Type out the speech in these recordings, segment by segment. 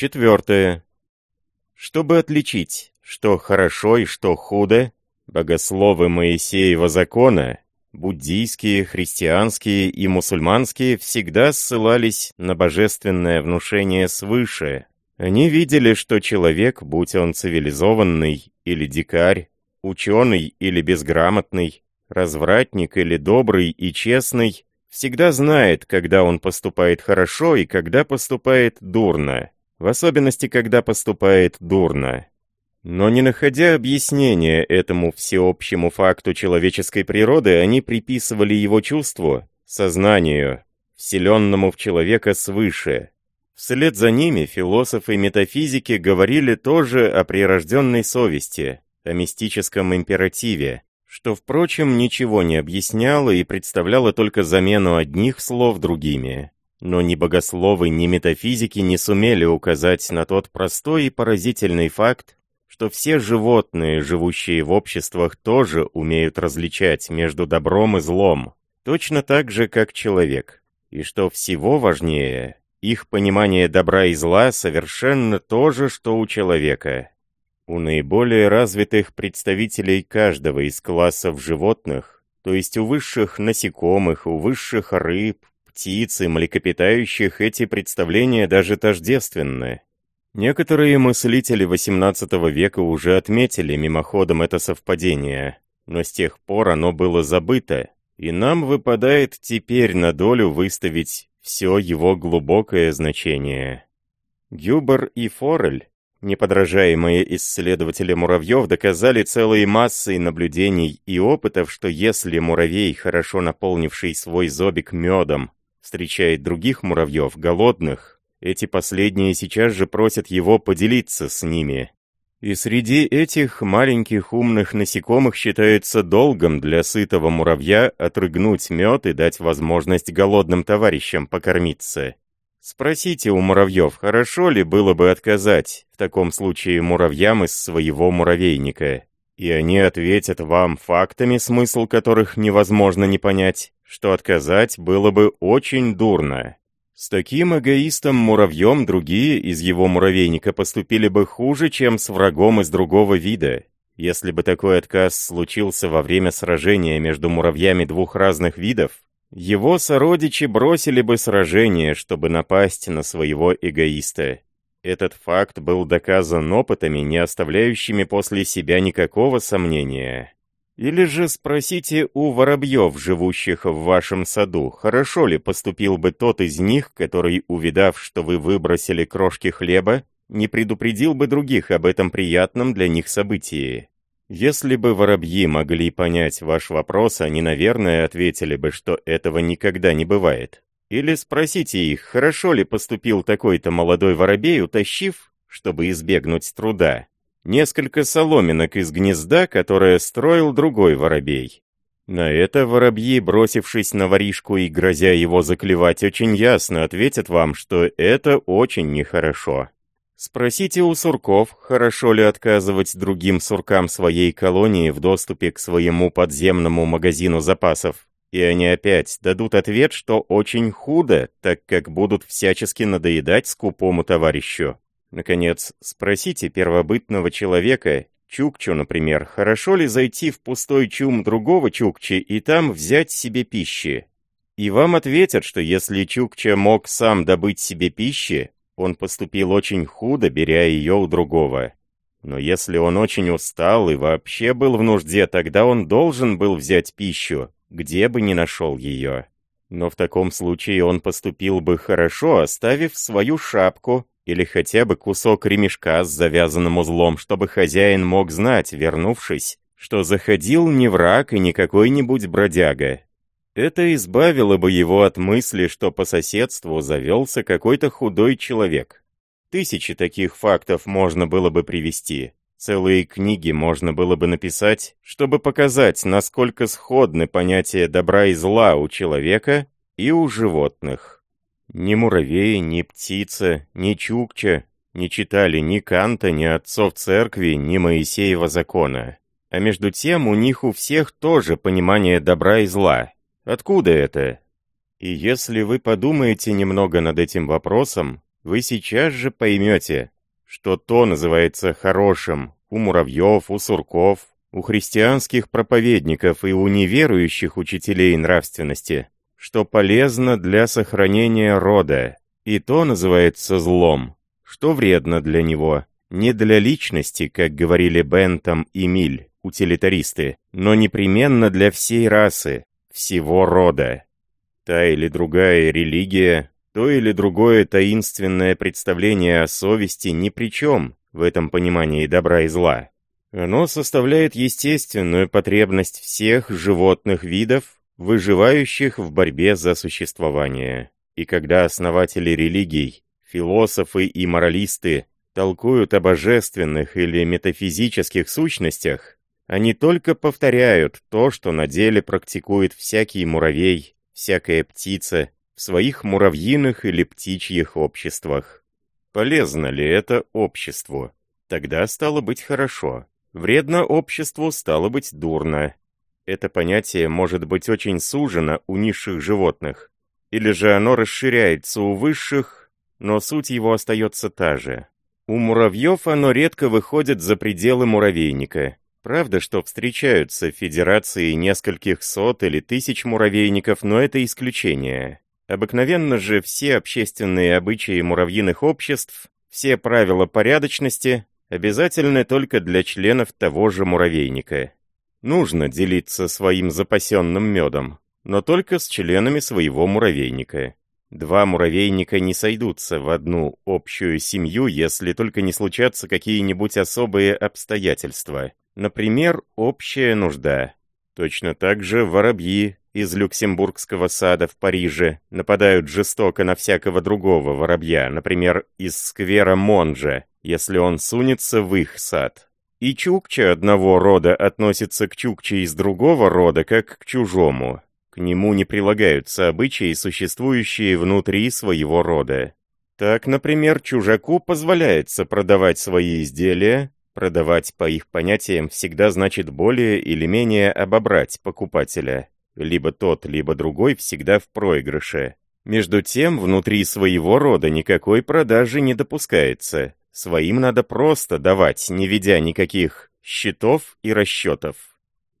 Четвертое. Чтобы отличить, что хорошо и что худо, богословы Моисеева закона, буддийские, христианские и мусульманские всегда ссылались на божественное внушение свыше. Они видели, что человек, будь он цивилизованный или дикарь, ученый или безграмотный, развратник или добрый и честный, всегда знает, когда он поступает хорошо и когда поступает дурно, в особенности, когда поступает дурно. Но не находя объяснения этому всеобщему факту человеческой природы, они приписывали его чувству, сознанию, вселенному в человека свыше. Вслед за ними философы метафизики говорили тоже о прирожденной совести, о мистическом императиве, что, впрочем, ничего не объясняло и представляло только замену одних слов другими. Но ни богословы, ни метафизики не сумели указать на тот простой и поразительный факт, что все животные, живущие в обществах, тоже умеют различать между добром и злом, точно так же, как человек, и что всего важнее, их понимание добра и зла совершенно то же, что у человека. У наиболее развитых представителей каждого из классов животных, то есть у высших насекомых, у высших рыб, птиц и млекопитающих, эти представления даже тождественны. Некоторые мыслители XVIII века уже отметили мимоходом это совпадение, но с тех пор оно было забыто, и нам выпадает теперь на долю выставить все его глубокое значение. Гюбер и Форель, неподражаемые исследователи муравьев, доказали целые массы наблюдений и опытов, что если муравей, хорошо наполнивший свой зобик медом, встречает других муравьев, голодных, эти последние сейчас же просят его поделиться с ними. И среди этих маленьких умных насекомых считается долгом для сытого муравья отрыгнуть мед и дать возможность голодным товарищам покормиться. Спросите у муравьев, хорошо ли было бы отказать в таком случае муравьям из своего муравейника. И они ответят вам фактами, смысл которых невозможно не понять, что отказать было бы очень дурно. С таким эгоистом-муравьем другие из его муравейника поступили бы хуже, чем с врагом из другого вида. Если бы такой отказ случился во время сражения между муравьями двух разных видов, его сородичи бросили бы сражение, чтобы напасть на своего эгоиста. Этот факт был доказан опытами, не оставляющими после себя никакого сомнения. Или же спросите у воробьев, живущих в вашем саду, хорошо ли поступил бы тот из них, который, увидав, что вы выбросили крошки хлеба, не предупредил бы других об этом приятном для них событии. Если бы воробьи могли понять ваш вопрос, они, наверное, ответили бы, что этого никогда не бывает. Или спросите их, хорошо ли поступил такой-то молодой воробей, утащив, чтобы избегнуть труда, несколько соломинок из гнезда, которое строил другой воробей. На это воробьи, бросившись на воришку и грозя его заклевать, очень ясно ответят вам, что это очень нехорошо. Спросите у сурков, хорошо ли отказывать другим суркам своей колонии в доступе к своему подземному магазину запасов. И они опять дадут ответ, что очень худо, так как будут всячески надоедать скупому товарищу. Наконец, спросите первобытного человека, Чукчу, например, хорошо ли зайти в пустой чум другого Чукчи и там взять себе пищи? И вам ответят, что если Чукча мог сам добыть себе пищи, он поступил очень худо, беря ее у другого. Но если он очень устал и вообще был в нужде, тогда он должен был взять пищу, где бы ни нашел ее. Но в таком случае он поступил бы хорошо, оставив свою шапку, или хотя бы кусок ремешка с завязанным узлом, чтобы хозяин мог знать, вернувшись, что заходил не враг и не какой-нибудь бродяга. Это избавило бы его от мысли, что по соседству завелся какой-то худой человек. Тысячи таких фактов можно было бы привести. Целые книги можно было бы написать, чтобы показать, насколько сходны понятия добра и зла у человека и у животных. Ни муравей, ни птица, ни чукча не читали ни Канта, ни отцов церкви, ни Моисеева закона. А между тем у них у всех тоже понимание добра и зла. Откуда это? И если вы подумаете немного над этим вопросом, вы сейчас же поймете, что то называется хорошим у муравьев, у сурков, у христианских проповедников и у неверующих учителей нравственности, что полезно для сохранения рода, и то называется злом, что вредно для него, не для личности, как говорили Бентам и Миль, утилитаристы, но непременно для всей расы, всего рода. Та или другая религия, то или другое таинственное представление о совести ни при чем в этом понимании добра и зла. Оно составляет естественную потребность всех животных видов, выживающих в борьбе за существование. И когда основатели религий, философы и моралисты толкуют о божественных или метафизических сущностях, они только повторяют то, что на деле практикует всякий муравей, всякая птица в своих муравьиных или птичьих обществах. Полезно ли это обществу? Тогда стало быть хорошо. Вредно обществу стало быть дурно. Это понятие может быть очень сужено у низших животных, или же оно расширяется у высших, но суть его остается та же. У муравьев оно редко выходит за пределы муравейника. Правда, что встречаются федерации нескольких сот или тысяч муравейников, но это исключение. Обыкновенно же все общественные обычаи муравьиных обществ, все правила порядочности обязательны только для членов того же муравейника. Нужно делиться своим запасенным медом, но только с членами своего муравейника. Два муравейника не сойдутся в одну общую семью, если только не случатся какие-нибудь особые обстоятельства. Например, общая нужда. Точно так же воробьи из Люксембургского сада в Париже нападают жестоко на всякого другого воробья, например, из сквера Монжа, если он сунется в их сад. И чукча одного рода относится к чукче из другого рода, как к чужому. К нему не прилагаются обычаи, существующие внутри своего рода. Так, например, чужаку позволяется продавать свои изделия, продавать по их понятиям всегда значит более или менее обобрать покупателя. Либо тот, либо другой всегда в проигрыше. Между тем, внутри своего рода никакой продажи не допускается. Своим надо просто давать, не ведя никаких счетов и расчетов.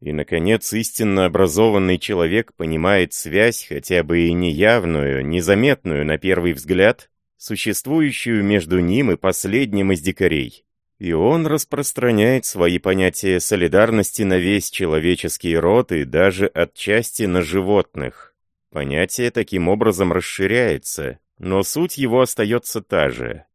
И, наконец, истинно образованный человек понимает связь, хотя бы и неявную, незаметную на первый взгляд, существующую между ним и последним из дикарей. И он распространяет свои понятия солидарности на весь человеческий род и даже отчасти на животных. Понятие таким образом расширяется, но суть его остается та же.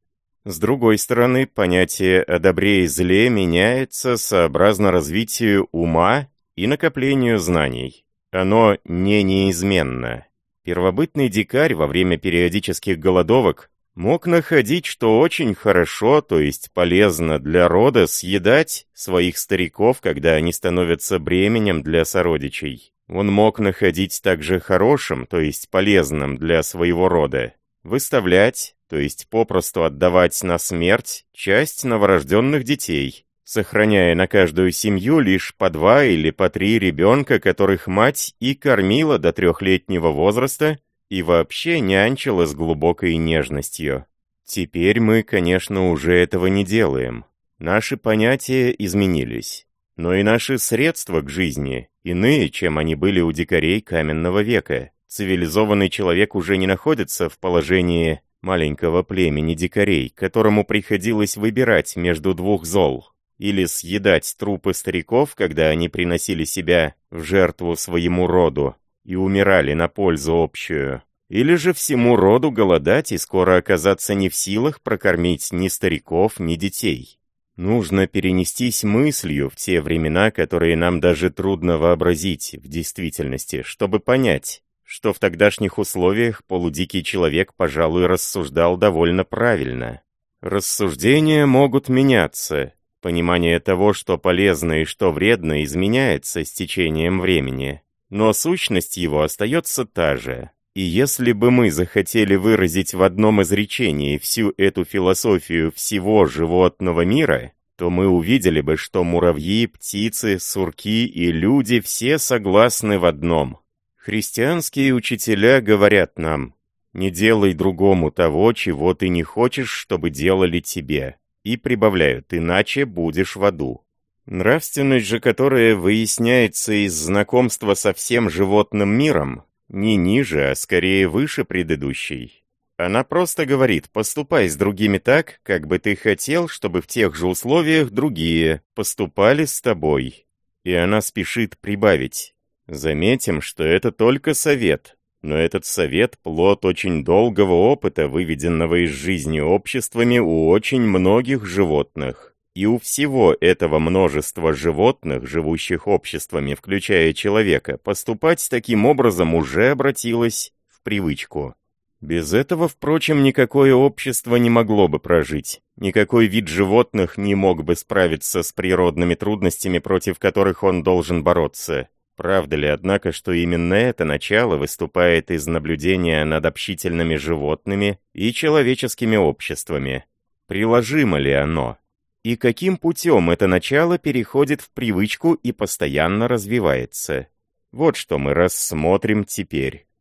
С другой стороны, понятие о добре и зле меняется сообразно развитию ума и накоплению знаний. Оно не неизменно. Первобытный дикарь во время периодических голодовок мог находить, что очень хорошо, то есть полезно для рода съедать своих стариков, когда они становятся бременем для сородичей. Он мог находить также хорошим, то есть полезным для своего рода, выставлять, то есть попросту отдавать на смерть часть новорожденных детей, сохраняя на каждую семью лишь по два или по три ребенка, которых мать и кормила до трехлетнего возраста и вообще нянчила с глубокой нежностью. Теперь мы, конечно, уже этого не делаем. Наши понятия изменились. Но и наши средства к жизни иные, чем они были у дикарей каменного века. Цивилизованный человек уже не находится в положении маленького племени дикарей, которому приходилось выбирать между двух зол. Или съедать трупы стариков, когда они приносили себя в жертву своему роду и умирали на пользу общую. Или же всему роду голодать и скоро оказаться не в силах прокормить ни стариков, ни детей. Нужно перенестись мыслью в те времена, которые нам даже трудно вообразить в действительности, чтобы понять, что в тогдашних условиях полудикий человек, пожалуй, рассуждал довольно правильно. Рассуждения могут меняться. Понимание того, что полезно и что вредно, изменяется с течением времени. Но сущность его остается та же. И если бы мы захотели выразить в одном изречении всю эту философию всего животного мира, то мы увидели бы, что муравьи, птицы, сурки и люди все согласны в одном – Христианские учителя говорят нам, Не делай другому того, чего ты не хочешь, чтобы делали тебе. И прибавляют, иначе будешь в аду. Нравственность же, которая выясняется из знакомства со всем животным миром, не ниже, а скорее выше предыдущей. Она просто говорит, поступай с другими так, как бы ты хотел, чтобы в тех же условиях другие поступали с тобой. И она спешит прибавить. Заметим, что это только совет, но этот совет — плод очень долгого опыта, выведенного из жизни обществами у очень многих животных. И у всего этого множества животных, живущих обществами, включая человека, поступать таким образом уже обратилось в привычку. Без этого, впрочем, никакое общество не могло бы прожить. Никакой вид животных не мог бы справиться с природными трудностями, против которых он должен бороться. Правда ли, однако, что именно это начало выступает из наблюдения над общительными животными и человеческими обществами? Приложимо ли оно? И каким путем это начало переходит в привычку и постоянно развивается? Вот что мы рассмотрим теперь.